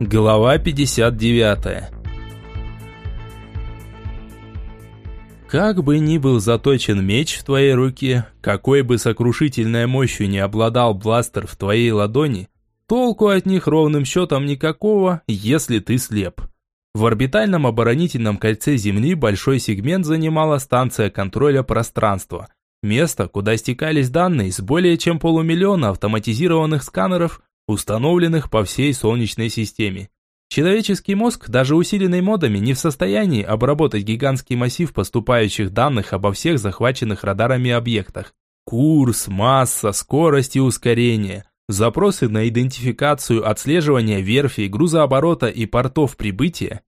Глава 59 Как бы ни был заточен меч в твоей руке, какой бы сокрушительной мощью не обладал бластер в твоей ладони, толку от них ровным счетом никакого, если ты слеп. В орбитальном оборонительном кольце Земли большой сегмент занимала станция контроля пространства. Место, куда стекались данные с более чем полумиллиона автоматизированных сканеров, установленных по всей Солнечной системе. Человеческий мозг, даже усиленный модами, не в состоянии обработать гигантский массив поступающих данных обо всех захваченных радарами объектах. Курс, масса, скорость и ускорение, запросы на идентификацию, отслеживание верфей, грузооборота и портов прибытия.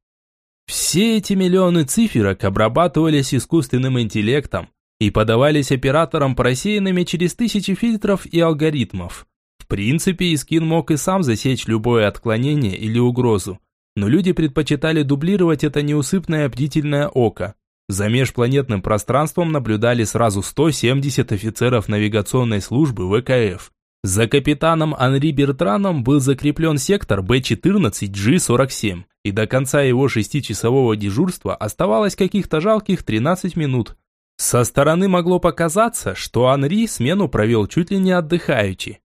Все эти миллионы циферок обрабатывались искусственным интеллектом и подавались операторам просеянными через тысячи фильтров и алгоритмов принципе, Искин мог и сам засечь любое отклонение или угрозу, но люди предпочитали дублировать это неусыпное бдительное око. За межпланетным пространством наблюдали сразу 170 офицеров навигационной службы ВКФ. За капитаном Анри Бертраном был закреплен сектор Б-14G47, и до конца его шестичасового дежурства оставалось каких-то жалких 13 минут. Со стороны могло показаться, что Анри смену провел чуть ли не отдыхаючи.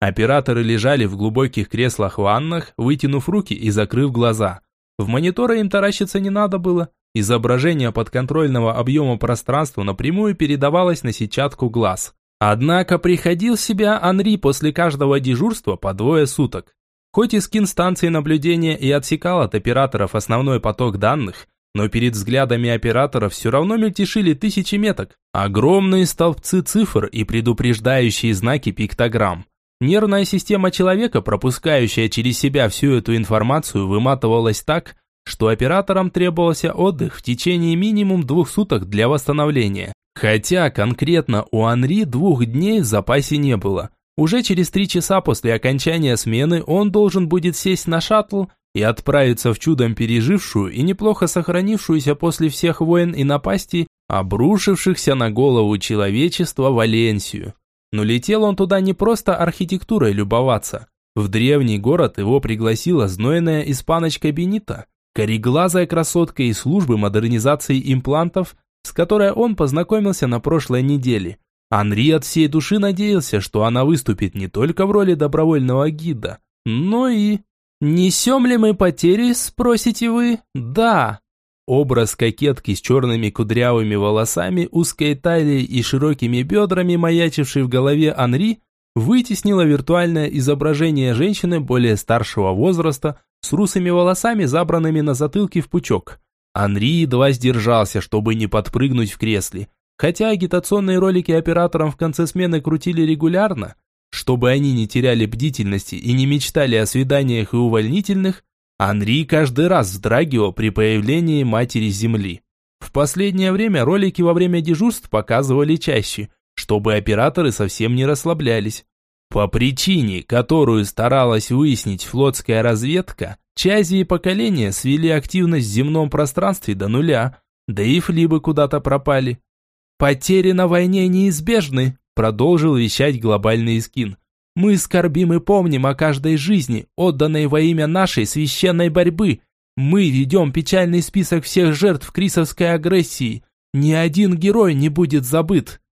Операторы лежали в глубоких креслах-ваннах, вытянув руки и закрыв глаза. В мониторы им таращиться не надо было. Изображение подконтрольного объема пространства напрямую передавалось на сетчатку глаз. Однако приходил в себя Анри после каждого дежурства по двое суток. Хоть и скин станции наблюдения и отсекал от операторов основной поток данных, но перед взглядами операторов все равно мельтешили тысячи меток, огромные столбцы цифр и предупреждающие знаки пиктограмм. Нервная система человека, пропускающая через себя всю эту информацию, выматывалась так, что операторам требовался отдых в течение минимум двух суток для восстановления. Хотя конкретно у Анри двух дней в запасе не было. Уже через три часа после окончания смены он должен будет сесть на шаттл и отправиться в чудом пережившую и неплохо сохранившуюся после всех войн и напастей, обрушившихся на голову человечества Валенсию. Но летел он туда не просто архитектурой любоваться. В древний город его пригласила знойная испаночка Бенита, кореглазая красотка из службы модернизации имплантов, с которой он познакомился на прошлой неделе. Анри от всей души надеялся, что она выступит не только в роли добровольного гида, но и... «Несем ли мы потери?» – спросите вы. «Да». Образ кокетки с черными кудрявыми волосами, узкой талией и широкими бедрами, маячивший в голове Анри, вытеснило виртуальное изображение женщины более старшего возраста с русыми волосами, забранными на затылке в пучок. Анри едва сдержался, чтобы не подпрыгнуть в кресле. Хотя агитационные ролики операторам в конце смены крутили регулярно, чтобы они не теряли бдительности и не мечтали о свиданиях и увольнительных, Анри каждый раз вздрагивал при появлении матери Земли. В последнее время ролики во время дежурств показывали чаще, чтобы операторы совсем не расслаблялись. По причине, которую старалась выяснить флотская разведка, части и поколения свели активность в земном пространстве до нуля, да и флибы куда-то пропали. «Потери на войне неизбежны», продолжил вещать глобальный скин. Мы скорбим и помним о каждой жизни, отданной во имя нашей священной борьбы. Мы ведем печальный список всех жертв крисовской агрессии. Ни один герой не будет забыт.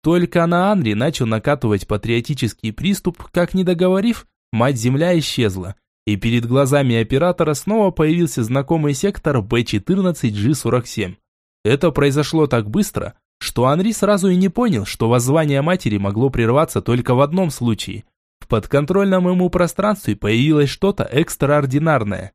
Только на Анри начал накатывать патриотический приступ, как не договорив, мать-земля исчезла. И перед глазами оператора снова появился знакомый сектор B14G47. Это произошло так быстро, что Анри сразу и не понял, что воззвание матери могло прерваться только в одном случае. В подконтрольном ему пространстве появилось что-то экстраординарное.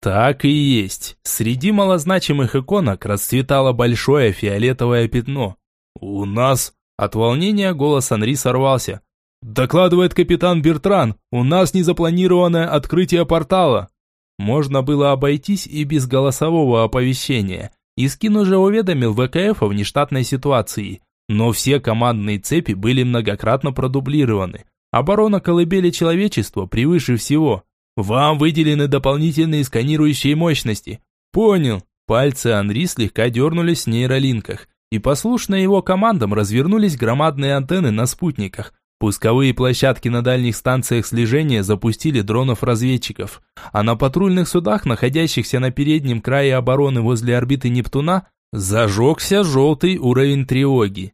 Так и есть. Среди малозначимых иконок расцветало большое фиолетовое пятно. «У нас...» От волнения голос Анри сорвался. «Докладывает капитан Бертран, у нас незапланированное открытие портала». Можно было обойтись и без голосового оповещения – Искин уже уведомил ВКФ о внештатной ситуации, но все командные цепи были многократно продублированы. Оборона колыбели человечества превыше всего. Вам выделены дополнительные сканирующие мощности. Понял. Пальцы Анри слегка дернулись в нейролинках, и послушно его командам развернулись громадные антенны на спутниках, Пусковые площадки на дальних станциях слежения запустили дронов-разведчиков, а на патрульных судах, находящихся на переднем крае обороны возле орбиты Нептуна, зажегся желтый уровень тревоги.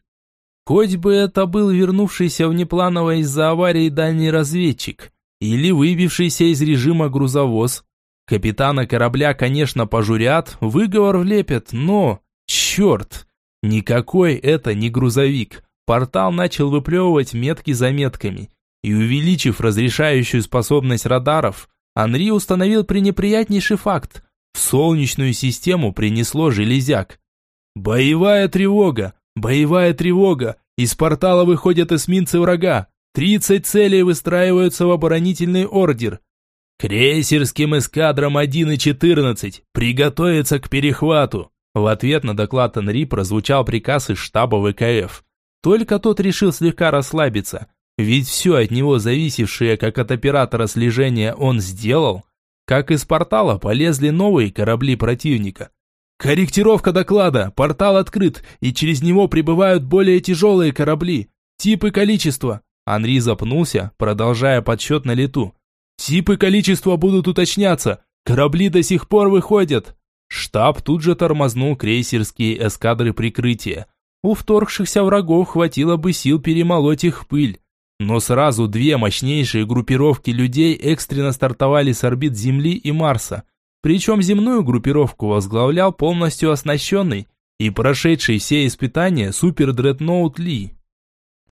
Хоть бы это был вернувшийся внепланово из-за аварии дальний разведчик или выбившийся из режима грузовоз. Капитана корабля, конечно, пожурят, выговор влепят, но... Черт! Никакой это не грузовик. Портал начал выплевывать метки за метками. И увеличив разрешающую способность радаров, Анри установил пренеприятнейший факт. В Солнечную систему принесло железяк. «Боевая тревога! Боевая тревога! Из портала выходят эсминцы врага! Тридцать целей выстраиваются в оборонительный ордер! Крейсерским эскадрам 1 и 14 приготовиться к перехвату!» В ответ на доклад Анри прозвучал приказ из штаба ВКФ. Только тот решил слегка расслабиться, ведь все от него зависевшее как от оператора слежения он сделал, как из портала полезли новые корабли противника. Корректировка доклада. Портал открыт, и через него прибывают более тяжелые корабли. Тип и количество. Анри запнулся, продолжая подсчет на лету. Тип и количество будут уточняться. Корабли до сих пор выходят. Штаб тут же тормознул крейсерские эскадры прикрытия. У вторгшихся врагов хватило бы сил перемолоть их в пыль. Но сразу две мощнейшие группировки людей экстренно стартовали с орбит Земли и Марса, причем земную группировку возглавлял полностью оснащенный и прошедший все испытания супер-дредноут Ли.